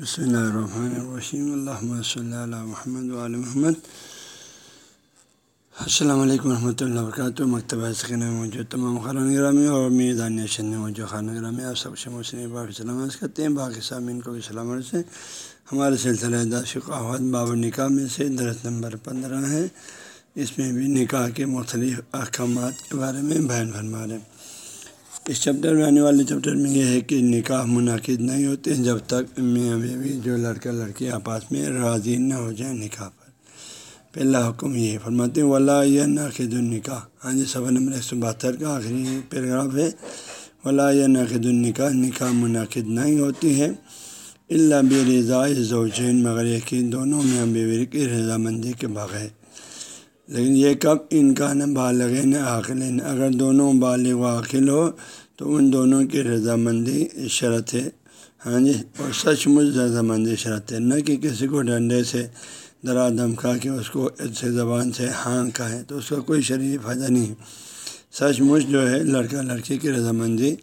بسم اللہ الرحمن الرحیم اللہ صلی اللہ محمد محمد السلام علیکم ورحمۃ اللہ وبرکاتہ مکتبہ سکن میں موجود تمام خران گرامی اور میدان نیشن میں موجود خانہ گرامی آپ سب سے مسلم باقی سلامت کرتے ہیں باقی سامعین کو بھی سلامت سے ہمارے سلسلہ داشق احمد باب نکاح میں سے درخت نمبر پندرہ ہے اس میں بھی نکاح کے مختلف احکامات کے بارے میں بیان فرما رہے ہیں اس چیپٹر میں آنے والے چیپٹر میں یہ ہے کہ نکاح منعقد نہیں ہوتے جب تک میاں بیوی جو لڑکا لڑکی آپس میں راضی نہ ہو جائیں نکاح پر۔ پہلا حکم یہ فرماتے ولا یا ناقد النکاح ہاں جی صبح نمبر ایک سو بہتر کا آخری پیراگراف ہے۔ ولا یا ناقد النکاح نکاح منعقد نہیں ہوتی ہے۔ اللہ بے رضا زوجین مگر کہ دونوں میاں بیوی کی رضامندی کے بغیر۔ لیکن یہ کب ان کا نہ بالغ نہ اگر دونوں بالغ و عاقل ہو تو ان دونوں کی رضامندی شرط ہے۔ ہاں جی اور سچ مچ رضامندی شرط ہے۔ نہ کہ کسی کو ڈنڈے سے درا دھمکا کے اس کو سے زبان سے ہاں کہے تو اس کا کوئی شریف فائدہ نہیں۔ ہے سچ مچ جو ہے، لڑکا لڑکی کی رضامندی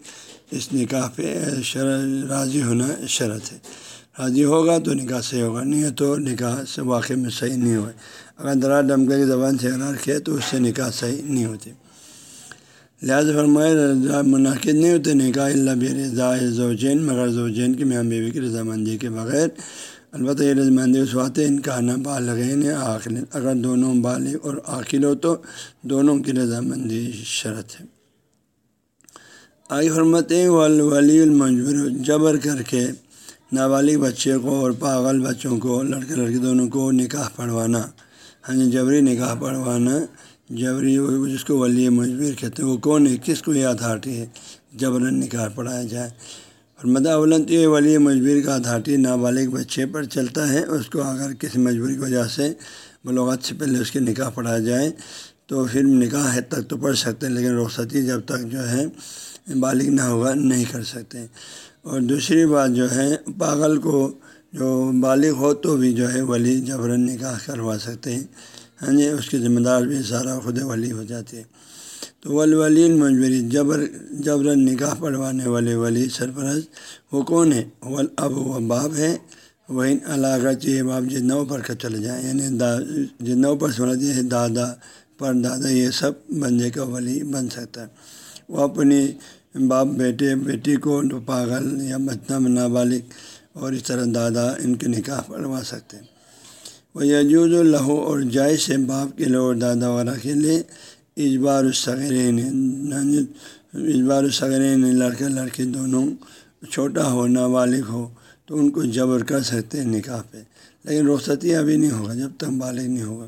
اس نکاح پہ شر راضی ہونا شرط ہے۔ راضی ہوگا تو نکاح صحیح ہوگا، نہیں ہے تو نکاح سے واقع میں صحیح نہیں ہوئے۔ اگر درا دمکا کی زبان سے اقرار کیا تو اس سے نکاح صحیح نہیں ہوتی لہٰذا فرمائے منعقد نہیں ہوتے، نکاح اللہ بھی رضا زوجین مگر زوجین کی میاں بیوی کی رضامندی کے بغیر۔ البتہ یہ رضامندی اس بات ان کا نہ بالغین عاقل اگر دونوں بالغ اور عاقل ہو تو دونوں کی رضامندی شرط ہے۔ آئی حرمتیں ولی المجبر جبر کر کے نابالغ بچے کو اور پاگل بچوں کو، لڑکے لڑکی دونوں کو نکاح پڑھوانا۔ ہاں جبری نکاح پڑھوانا، جبری جس کو ولی مجبور کہتے ہیں، وہ کون ہے؟ کس کو یہ اتھارٹی ہے جبرن نکاح پڑھایا جائے۔ اور مدہ اولن یہ ولی مجبور کا اتھارٹی نابالغ بچے پر چلتا ہے، اس کو اگر کسی مجبوری کی وجہ سے بلوغات سے پہلے اس کے نکاح پڑھایا جائے، تو پھر نکاح حد تک تو پڑھ سکتے ہیں، لیکن رخصتی جب تک جو ہے بالغ نہ ہوگا، نہیں کر سکتے۔ اور دوسری بات جو ہے، پاگل کو جو بالغ ہو تو بھی جو ہے ولی جبرن نکاح کروا سکتے ہیں۔ ہاں جی اس کے ذمہ دار بھی سارا خود ولی ہو جاتے ہیں۔ تو ولی مجبوری جبر، جبرن نکاح پڑھوانے والے ولی سرپرست وہ کون ہے ول اب وہ باپ ہے وہ علاقہ چاہیے باپ جی جتنا اوپر کا چلے جائیں۔ یعنی دا جی جتنا اوپر سمجھ ہے دادا پر دادا یہ سب بندے کا ولی بن سکتا ہے۔ وہ اپنی باپ بیٹے، بیٹی کو پاگل یا بچنا نابالغ اور اس طرح دادا ان کے نکاح پڑھوا سکتے ہیں۔ وہ یجوز الہو اور جائز سے باپ کے لیے اور دادا وغیرہ کے لیے۔ اجبار الصغرین اجبار الصغرین لڑکے لڑکی دونوں چھوٹا ہو، نابالغ ہو، تو ان کو جبر کر سکتے ہیں نکاح پہ۔ لیکن رخصتی ابھی نہیں ہوگا، جب تک بالغ نہیں ہوگا۔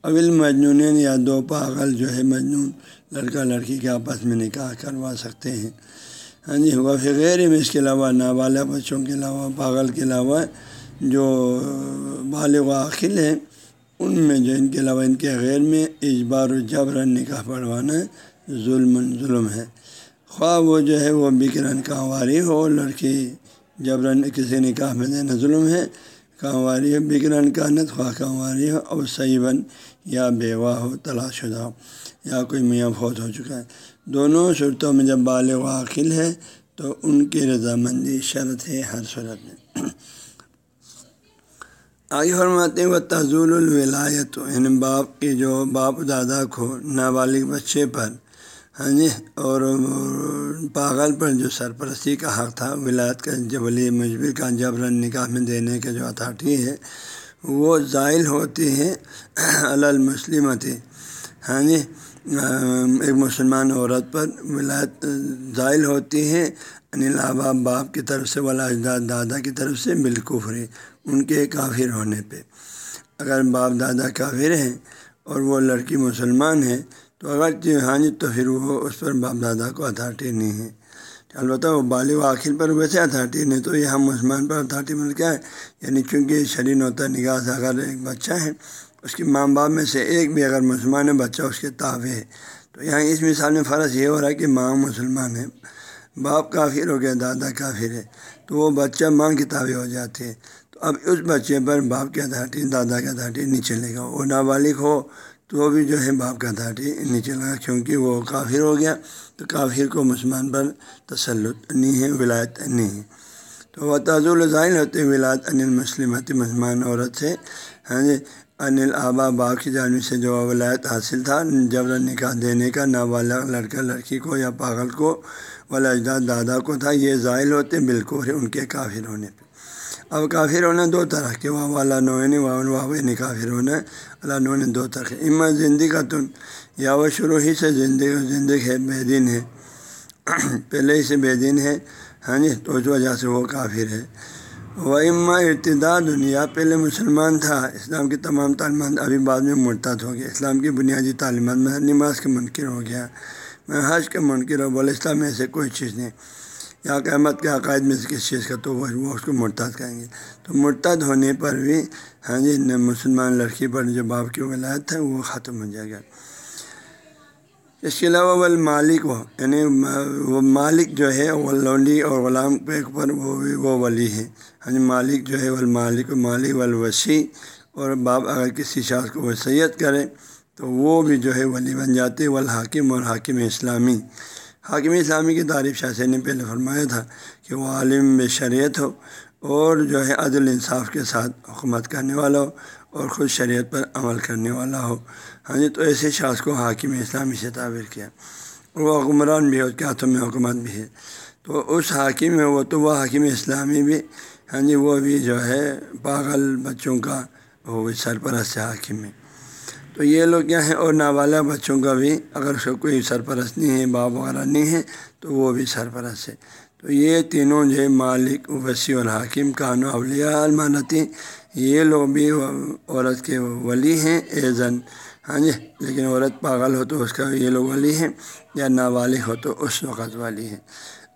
اول مجنون یا دو پاگل جو ہے مجنون، لڑکا لڑکی کے آپس میں نکاح کروا سکتے ہیں۔ ہاں جی ہوا پھر غیر میں اس کے علاوہ نابالغ بچوں کے علاوہ، پاگل کے علاوہ جو بالغ و عاقل ہیں، ان میں جو ان کے علاوہ ان کے غیر میں اجبار و جبر نکاح پڑھوانا ظلم ظلم ہے۔ خواہ وہ جو ہے، وہ بکرن کانواری ہو، لڑکی جبرن کسی نکاح میں دینا ظلم ہے کانواری ہو بکرن کانت خواہ کانواری ہو اور صحیح یا بیوہ ہو تلاش شدہ ہو، یا کوئی میاں فوت ہو چکا ہے۔ دونوں صورتوں میں جب بالغ عاقل ہے تو ان کی رضامندی شرط ہے، ہر صورت میں آگے فرماتے ہیں وہ تضول الولایت یعنی باپ کی جو باپ دادا کو نابالغ بچے پر ہاں جی اور پاگل پر جو سرپرستی کا حق تھا، ولایت کا جبلی مجبور کا جبرن نکاح میں دینے کا جو اتھارٹی ہے، وہ زائل ہوتی ہے المسلمتی ہاں جی ایک مسلمان عورت پر ولایت زائل ہوتی ہے انلابا باپ کی طرف سے ولا اجداد دادا کی طرف سے بالکفری ان کے کافر ہونے پہ۔ اگر باپ، دادا کافر ہیں اور وہ لڑکی مسلمان ہے، تو اگر جی ہاں جی تو پھر وہ اس پر باپ، دادا کو اتھارٹی نہیں ہے۔ البتہ وہ بالغ آخر پر ویسے اتھارٹی نہیں، تو یہ ہم مسلمان پر اتھارٹی مل کیا ہے۔ یعنی چونکہ شرین ہوتا نگاہ سے اگر ایک بچہ ہے اس کے ماں باپ میں سے ایک بھی اگر مسلمان ہے، بچہ اس کے تابع ہے۔ تو یہاں اس مثال میں فرض یہ ہو رہا ہے کہ ماں مسلمان ہے۔ باپ کافر ہو گیا، دادا کافر ہے۔ تو وہ بچہ ماں کی تابع ہو جاتے ہے تو اب اس بچے پر باپ کی اتھارٹی، دادا کی اتھارٹی نہیں چلے گا۔ وہ نابالغ ہو تو وہ بھی جو ہے باپ کا اتھارٹی نہیں چلے گا، کیونکہ وہ کافر ہو گیا۔ تو کافر کو مسلمان پر تسلط نہیں ہے، ولایت نہیں ہے۔ تو وہ تضول ظاہر ہوتے ولاد انل مسلمت مسلمان عورت سے ہاں جی انل آبا باغ کی جانب سے جو ولایت حاصل تھا۔ جبر نکاح دینے کا نابالغ لڑکا لڑکی کو یا پاگل کو ولا اجداد دادا کو تھا، یہ ظاہر ہوتے بالکل ان کے کافر ہونے پہ۔ اب کافر ہونا دو طرح کے، واہ والا نوین واہ نے کافر ہونا اللہ نو نے دو طرح اما زندگی کا تن، یا وہ شروع ہی سے زندگی زندگی ہے، بے دین ہے۔ پہلے ہی سے بے دین ہے۔ ہاں جی تو اس وجہ سے وہ کافر ہے۔ وہ اما ارتدا دنیا پہلے مسلمان تھا۔ اسلام کی تمام تعلیمات ابھی بعد میں مرتد ہو گیا اسلام کی بنیادی تعلیمات میں نماز کے منکر ہو گیا۔ میں حج کے منکر ہو بولے اسلام میں سے کوئی چیز نہیں۔ یا قیامت کے عقائد میں سے کس چیز کا تو وہ اس کو مرتد کہیں گے۔ تو مرتد ہونے پر بھی ہاں جی مسلمان لڑکی پر جو باپ کی ولایت ہے، وہ ختم ہو جائے گا۔ اس کے علاوہ وہ مالک ہو یعنی وہ مالک جو ہے وہ لونڈی اور غلام پہ پر وہ بھی وہ ولی ہے ہاں جی یعنی مالک جو ہے وہ مالک مالک والوسیع۔ اور باپ اگر کسی شخص کو وصیت کرے تو وہ بھی جو ہے ولی بن جاتے والحاکم اور حاکم اسلامی۔ حاکم اسلامی کی تعریف شاہ نے پہلے فرمایا تھا کہ وہ عالم شریعت ہو اور جو ہے عدل انصاف کے ساتھ حکومت کرنے والا ہو۔ اور خود شریعت پر عمل کرنے والا ہو۔ ہاں جی تو ایسے شخص کو حاکم اسلامی سے تعبیر کیا۔ وہ حکمران بھی ہے، اس کے ہاتھوں میں حکومت بھی ہے۔ تو اس حاکم میں وہ، تو وہ حاکم اسلامی بھی ہاں جی وہ بھی جو ہے پاگل بچوں کا وہ بھی سرپرست حاکم ہے۔ تو یہ لوگ کیا ہیں، اور نابالغ بچوں کا بھی اگر اس کو کوئی سرپرست نہیں ہے، باپ وغیرہ نہیں ہے، تو وہ بھی سرپرست ہے۔ تو یہ تینوں جو ہے مالک، وسیع الحاکم کانو اولیاء المانتی یہ لوگ بھی عورت کے ولی ہیں ایزن ہاں جی لیکن عورت پاگل ہو تو اس کا یہ لوگ ولی ہیں یا نابالغ ہو تو اس وقت والی ہے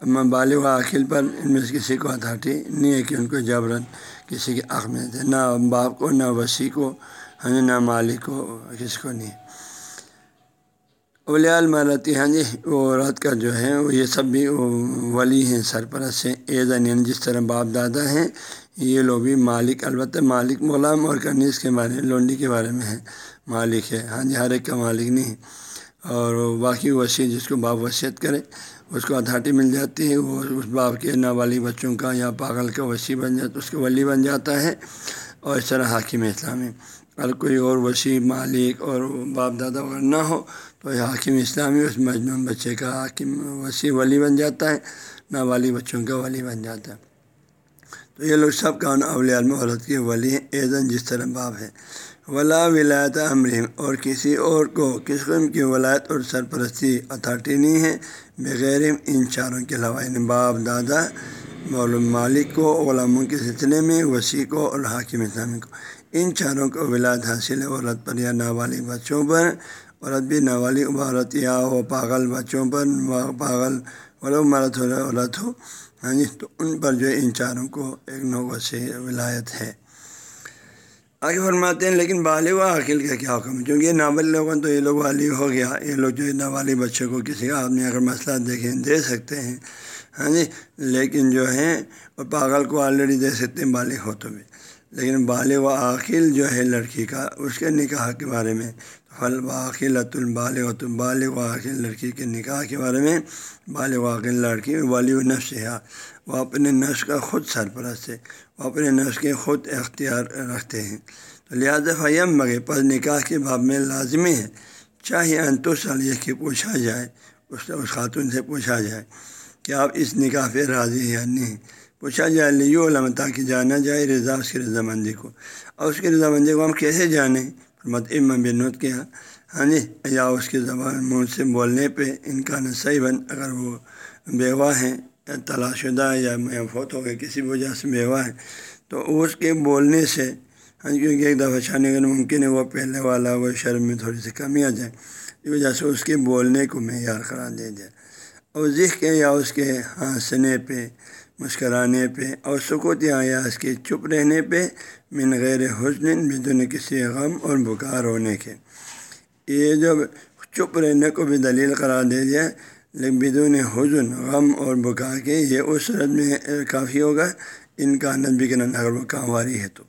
اما بالغ و عاقل پر ان میں سے کسی کو اتھارٹی نہیں ہے کہ ان کو جبرن کسی کے عق میں دے۔ نہ باپ کو، نہ وسیع کو ہاں جی، نہ مالک کو، کسی کو نہیں۔ اولیاء المرتی ہاں جی وہ عورت کا جو ہے، وہ یہ سب بھی ولی ہیں، سرپرست ہیں ایزن یعنی جس طرح باپ دادا ہیں یہ لوگ بھی مالک، البتہ مالک غلام اور کنیز کے بارے میں لونڈی کے بارے میں ہے مالک ہے۔ ہاں جی ہر ایک کا مالک نہیں ہے۔ اور باقی وسیع، جس کو باپ وصیت کرے، اس کو اتھارٹی مل جاتی ہے۔ وہ اس باپ کے نابالغ بچوں کا یا پاگل کا وسیع بن جاتا، اس کے ولی بن جاتا ہے۔ اور اس طرح حاکم اسلامی۔ اگر کوئی اور وسیع مالک اور باپ دادا اگر نہ ہو، تو حاکم اسلامی، اس مجنون بچے کا حاکم، وسیع ولی بن جاتا ہے، نابالغ بچوں کا ولی بن جاتا ہے۔ تو یہ لوگ سب کا اولیاء عورت کے ولی ایزن جس طرح باپ ہے ولا ولایت امریم اور کسی اور کو کس قسم کی ولایت اور سرپرستی اتھارٹی نہیں ہے بغیر ان چاروں کے علاوہ۔ یعنی باپ، دادا معلوم مالک کو، غلاموں کے سلسلے میں، وسیع کو اور حاکم اسلامی کو۔ ان چاروں کو ولایت حاصل ہے، عورت پر یا نابالغ بچوں پر۔ عورت بھی نابالغ عورت یا ہو، پاگل بچوں پر پاگل، ولو مرد ہو، عورت ہو۔ ہاں جی تو ان پر جو ان چاروں کو ایک نو وسیع ولایت ہے۔ آگے فرماتے ہیں، لیکن بالغ و عقل کا کیا حکم؟ ہے چونکہ یہ نابل لوگوں تو یہ لوگ والی ہو گیا، یہ لوگ جو نابالغ بچوں کو کسی آدمی اگر مسئلہ دیکھیں دے سکتے ہیں۔ ہاں جی لیکن جو ہیں، وہ پاگل کو آلریڈی دے سکتے ہیں، بالغ ہو تو بھی۔ لیکن بالغ و عاقل جو ہے لڑکی کا، اس کے نکاح کے بارے میں، فل واقعت البالغ و بالغ و عاقل لڑکی کے نکاح کے بارے میں، بالغ و عاقل لڑکی والی و نفس ہے۔ وہ اپنے نفس کا خود سرپرست ہے، وہ اپنے نفس کے خود اختیار رکھتے ہیں۔ تو لہٰذا فیم مگے پر نکاح کے باب میں لازمی ہے، چاہے انتو یہ کہ پوچھا جائے، اس اس خاتون سے پوچھا جائے کہ آپ اس نکاح پہ راضی ہیں یا نہیں۔ پوچھا جائے لیو علم، تاکہ جانا جائے، رضا اس کی رضامندی کو۔ اور اس کی رضامندی کو ہم کیسے جانیں مت ام بنوت کیا ہاں جی یا اس کے زبان منہ سے بولنے پہ ان کا صحیح بن اگر وہ بیوہ ہیں، یا طلاق شدہ یا فوت ہو گئے، کسی وجہ سے بیوہ ہے تو اس کے بولنے سے ہاں جی، کیونکہ ایک دفعہ چھانے کا ممکن ہے، وہ پہلے والا، وہ شرم میں تھوڑی سی کمی آ جائے، اس وجہ سے اس کے بولنے کو معیار قرار دے دیا اور ذکر کے یا اس کے ہنسنے پہ مسکرانے پہ اور سکوت یا اس کے چپ رہنے پہ من غیر حسن بدون کسی غم اور بکار ہونے کے۔ یہ جب چپ رہنے کو بھی دلیل قرار دے دیا، لیکن بدون حزن، غم اور بکار کے یہ اس صورت میں کافی ہوگا۔ ان کا نبی کے اگر وہ کانواری ہے تو۔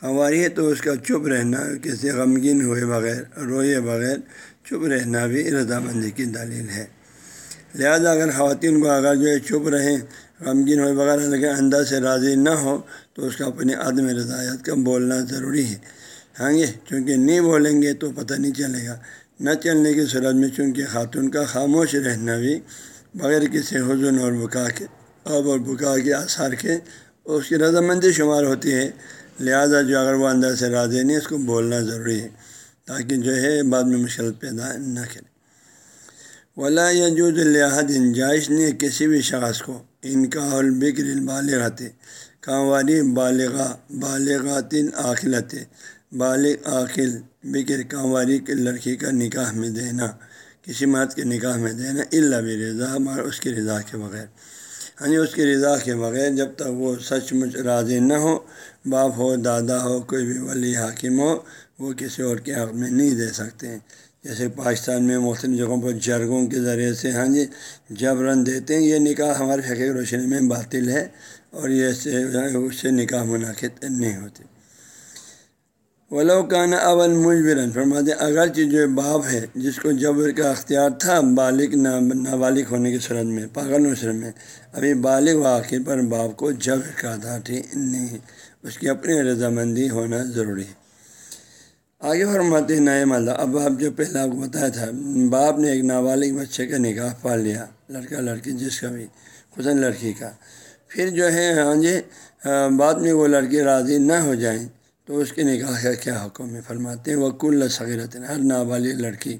کانواری ہے تو اس کا چپ رہنا، کسی غمگین ہوئے بغیر، روئے بغیر چپ رہنا بھی رضامندی کی دلیل ہے۔ لہذا اگر خواتین کو اگر جو ہے چپ رہیں غمگین ہو وغیرہ لیکن اندر سے راضی نہ ہو، تو اس کا اپنی عدم رضایت کا بولنا ضروری ہے۔ ہاں جی چونکہ نہیں بولیں گے تو پتہ نہیں چلے گا۔ نہ چلنے کی صورت میں چونکہ خاتون کا خاموش رہنا بھی بغیر کسی حضن اور بکا کے اب اور بکا کے آثار کے اس کی رضامندی شمار ہوتی ہے۔ لہذا جو اگر وہ اندر سے راضی نہیں، اس کو بولنا ضروری ہے، تاکہ جو ہے بعد میں مشکل پیدا نہ کرے۔ ولا یجوز الحد انجائش نے کسی بھی شخص کو۔ ان کا البکر البالغت کانواری بالغ بالغات عاقلت بالغ عاقل بکر کانواری کی لڑکی کا نکاح میں دینا، کسی مرد کے نکاح میں دینا اللہ بھی رضا مار اس کی رضا کے بغیر۔ ہاں جی اس کی رضا کے بغیر جب تک وہ سچ مچ راضی نہ ہو، باپ ہو، دادا ہو، کوئی بھی ولی حاکم ہو، وہ کسی اور کے حق میں نہیں دے سکتے۔ جیسے پاکستان میں مختلف جگہوں پر جرگوں کے ذریعے سے ہاں جی جبرن دیتے ہیں، یہ نکاح ہمارے فقہ روشنی میں باطل ہے اور یہ اس سے نکاح منعقد نہیں ہوتے۔ ولاکان اول مجبرن فرماتے اگرچہ جو باپ ہے، جس کو جبر کا اختیار تھا، بالغ نابالغ ہونے کی صورت میں، پاگل صورت میں، ابھی بالغ واقع پر باپ کو جبر کا اتھارٹی نہیں، اس کی اپنی رضامندی ہونا ضروری ہے۔ آگے فرماتے ہیں، نئے مزہ اب آپ جو پہلے آپ کو بتایا تھا، باپ نے ایک نابالغ بچے کا نکاح پال لیا، لڑکا، لڑکی، جس کا بھی خصاً لڑکی کا۔ پھر جو ہے ہاں جی بعد میں وہ لڑکی راضی نہ ہو جائیں تو اس کے نکاح کا کیا حکم ہے؟ فرماتے ہیں وہ کل صغیرت ہر نابالغ لڑکی۔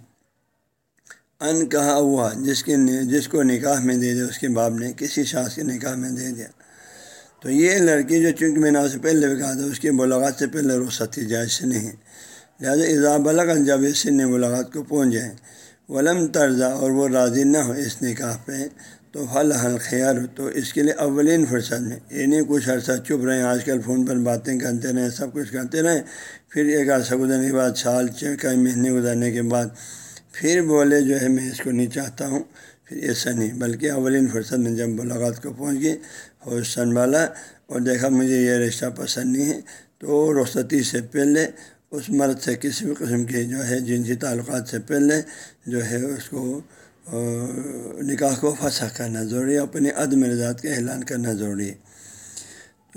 ان کہا ہوا، جس کے جس کو نکاح میں دے دیا اس کے باپ نے کسی شاخ کے نکاح میں دے دیا۔ تو یہ لڑکی جو چونکہ میں نے آپ سے پہلے بھی کہا تھا، اس کی ملاقات سے پہلے رخصتی جائز نہیں۔ لہٰذا اضافہ جب اس سن ملاقات کو پہنچ جائیں ولم طرزہ اور وہ راضی نہ ہو اس نکاح پہ، تو حل حل خیال تو اس کے لیے اولین فرصت میں۔ یہ نہیں کچھ عرصہ چپ رہے ہیں آج کل فون پر باتیں کرتے رہیں، سب کچھ کرتے رہیں، پھر ایک عرصہ گزرنے کے بعد، سال کئی مہینے گزرنے کے بعد، پھر بولے جو ہے، میں اس کو نہیں چاہتا ہوں۔ پھر ایسا نہیں بلکہ اولین فرصت میں جب ملاقات کو پہنچ گئی ہوش سنبھالا اور دیکھا مجھے یہ رشتہ پسند نہیں ہے، تو رخصتی سے پہلے اس مرد سے کسی بھی قسم کے جو ہے جنسی تعلقات سے پہلے جو ہے اس کو نکاح کو پھنسا کرنا ضروری ہے، اپنی عدم رضاط کا اعلان کرنا ضروری ہے۔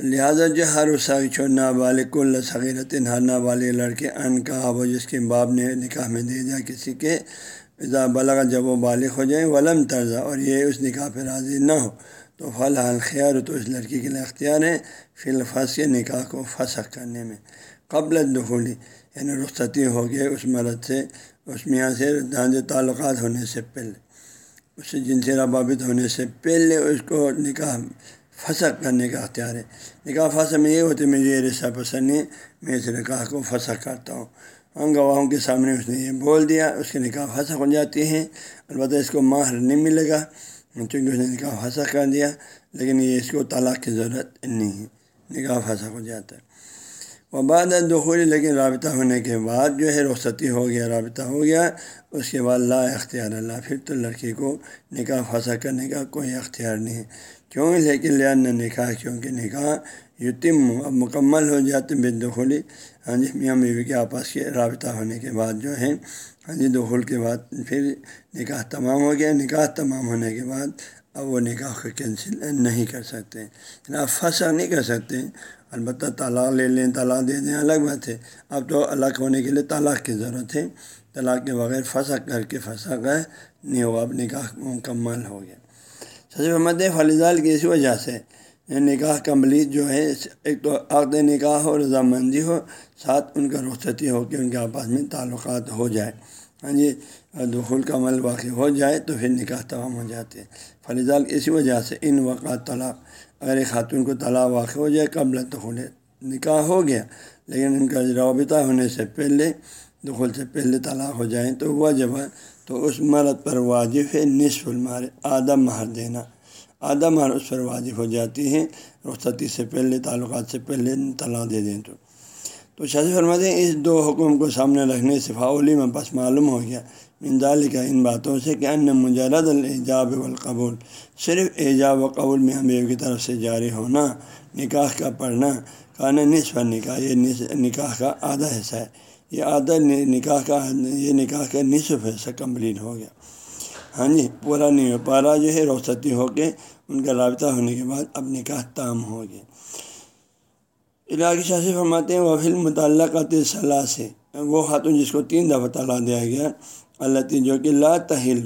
لہٰذا جو ہر اس چھوڑ، نابالغ، کل صغیرت ہر نابالغ لڑکے، ان کا وہ جس کے باپ نے نکاح میں دے دیا کسی کے اضا بلغ، جب وہ بالغ ہو جائیں ولم طرزہ اور یہ اس نکاح پہ راضی نہ ہو۔ تو فل حال خیال تو اس لڑکی کے لیے اختیار ہے فی الفاظ کے نکاح کو فسخ کرنے میں۔ قبل دخولی یعنی رخصتی ہو گئے اس مرد سے، اس میاں سے دانج تعلقات ہونے سے پہلے۔ اس سے جن سے ربابط ہونے سے پہلے اس کو نکاح، فسق کرنے کا اختیار ہے۔ نکاح فصل میں یہ ہوتے مجھے یہ رشتہ پسند نہیں، میں اس نکاح کو فسق کرتا ہوں۔ ہم گواہوں کے سامنے اس نے یہ بول دیا، اس کے نکاح فسق ہو جاتی ہیں۔ البتہ اس کو ماہر نہیں ملے گا، چونکہ اس نے نکاح فسق کر دیا، لیکن یہ اس کو طلاق کی ضرورت نہیں ہے۔ نکاح فسق ہو جاتا ہے۔ وہ بعد دخولی لیکن رابطہ ہونے کے بعد جو ہے رخصتی ہو گیا، رابطہ ہو گیا، اس کے بعد لا اختیار اللہ پھر تو لڑکی کو نکاح پھنسا کرنے کا کوئی اختیار نہیں۔ ہے کیوں؟ لیکن لیا نہ نکاح، کیونکہ نکاح یتم اب مکمل ہو جاتے بے دخولی۔ ہاں جی میاں بیوی کے آپس کے رابطہ ہونے کے بعد جو ہے ہاں جی دخول کے بعد پھر نکاح تمام ہو گیا۔ نکاح تمام ہونے کے بعد اب وہ نکاح کو کینسل نہیں کر سکتے آپ پھنسا نہیں کر سکتے۔ البتہ طلاق لے لیں، طلاق دے دیں، الگ بات ہے۔ اب تو الگ ہونے کے لیے طلاق کی ضرورت ہے۔ طلاق کے بغیر پھنسا کر کے پھنسا گئے نہیں ہوا اب نکاح مکمل ہو گیا۔ سچ محمد فلیزال کی اسی وجہ سے نکاح کمپلیٹ جو ہے، ایک تو عقد نکاح ہو، رضامندی ہو، ساتھ ان کا رخصتی ہو کہ ان کے آپس میں تعلقات ہو جائے۔ ہاں جی دخول کا عمل واقع ہو جائے تو پھر نکاح تمام ہو جاتے ہیں۔ فلیزال اسی وجہ سے ان وقات طلاق، اگر ایک خاتون کو طلاق واقع ہو جائے، قبل دخول نکاح ہو گیا۔ لیکن ان کا رابطہ ہونے سے پہلے، دخول سے پہلے طلاق ہو جائیں تو وہ جب تو اس مرد پر واجب ہے نصف المار آدھا مہر دینا۔ آدھا مہر اس پر واجب ہو جاتی ہے رخصتی سے پہلے، تعلقات سے پہلے طلاق دے دیں تو۔ تو شاذ فرماتے ہیں، اس دو حکم کو سامنے رکھنے سے فاولی میں بس معلوم ہو گیا۔ منظال کا ان باتوں سے کہ ان مجرد الجاب والقبول صرف ایجاب و قبول میں ہم کی طرف سے جاری ہونا، نکاح کا پڑھنا کانا نصف نکاح، یہ نکاح کا آدھا حصہ ہے۔ یہ آدھا نکاح کا، یہ نکاح کا نصف حصہ کمپلیٹ ہو گیا۔ ہاں جی پورا نہیں ہو پارا جو ہے رخصتی ہو کے ان کا رابطہ ہونے کے بعد اب نکاح تام ہو گیا۔ علاقی شاسی فرماتے ہیں وہ فلم متعلقات صلاح سے وہ خاتون جس کو تین دفعہ طلاق دیا گیا اللہ جو کہ لا تحل،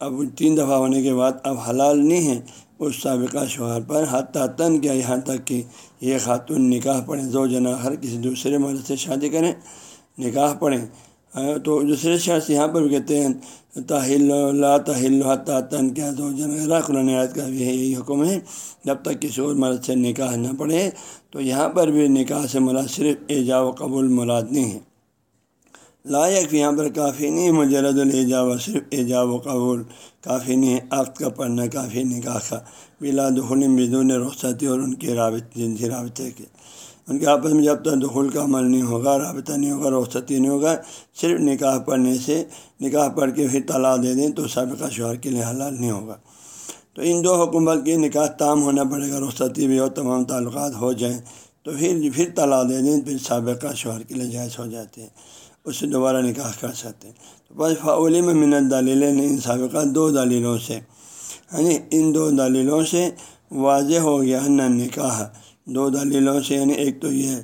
اب تین دفعہ ہونے کے بعد اب حلال نہیں ہے، اس سابقہ شوہر پر حتیٰ تن کیا یہاں تک کہ یہ خاتون نکاح پڑھیں، دو جنا ہر کسی دوسرے مرد سے شادی کریں، نکاح پڑھیں۔ تو دوسرے شخص یہاں پر بھی کہتے ہیں تاہل لا تاہل حتیٰ تن کیا دو جنا قرآن عائد کا بھی ہے یہی حکم ہے۔ جب تک کسی اور مرد سے نکاح نہ پڑھے تو یہاں پر بھی نکاح سے مراد صرف ایجا و قبول مراد نہیں ہے۔ لائق یہاں پر کافی نہیں، مجرد الجاب صرف ایجاب و قبول، کافی نہیں ہے عقد کا پڑھنا کافی نکاح کا بلا دخل بدون رخصتی اور ان کے رابط جنسی رابطے کے ان کے آپس میں جب تک دخول کا عمل نہیں ہوگا، رابطہ نہیں ہوگا، رخصتی نہیں ہوگا، صرف نکاح پڑھنے سے، نکاح پڑھ کے پھر طلاق دے دیں تو سابقہ شوہر کے لیے حلال نہیں ہوگا۔ تو ان دو حکومت کے نکاح تام ہونا پڑے گا، رخصتی بھی ہو تمام تعلقات ہو جائیں تو پھر پھر طلاق دے دیں، پھر سابقہ شوہر کے لیے جائز ہو جاتے ہیں۔ اس سے دوبارہ نکاح کر سکتے ہیں۔ تو بس فعلی میں منت دلیلیں نے ان سابقہ دو دلیلوں سے یعنی ان دو دلیلوں سے واضح ہو گیا نہ نکاح۔ دو دلیلوں سے یعنی ایک تو یہ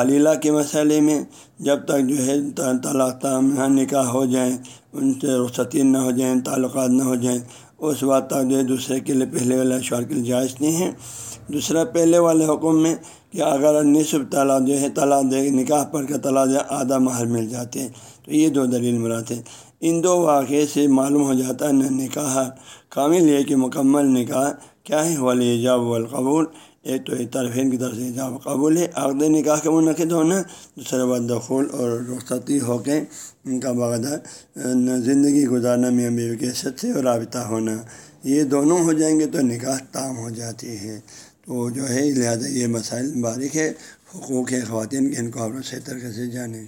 حلیلہ کے مسئلے میں جب تک جو ہے طلاق تام نکاح ہو جائیں، ان سے رخصتی نہ ہو جائیں، تعلقات نہ ہو جائیں، اس بات تک جو ہے دوسرے کے لیے پہلے والے شوہر کے لیے جائز نہیں ہے۔ دوسرا پہلے والے حکم میں کہ اگر نصف طلاق جو ہے طلاق دے، نکاح پر کا طلاق دے، آدھا مہر مل جاتے ہیں۔ تو یہ دو دلیل مراد ہیں۔ ان دو واقعے سے معلوم ہو جاتا ہے نہ نکاح کامل یہ کہ مکمل نکاح کیا ہے۔ ولی ایجاب والقبول، ایک تو طرفین کی طرف سے ایجاب قبول ہے۔ عقد نکاح کا منعقد ہونا، دوسرا بات دخول اور رخصتی ہو کے ان کا باغدہ زندگی گزارنا، میاں بیوی کے سچ سے اور رابطہ ہونا، یہ دونوں ہو جائیں گے تو نکاح تام ہو جاتی ہے۔ تو جو ہے، لہٰذا یہ مسائل باریک ہے حقوق ہے خواتین کے ان کو آپ صحیح طریقے سے جانیں۔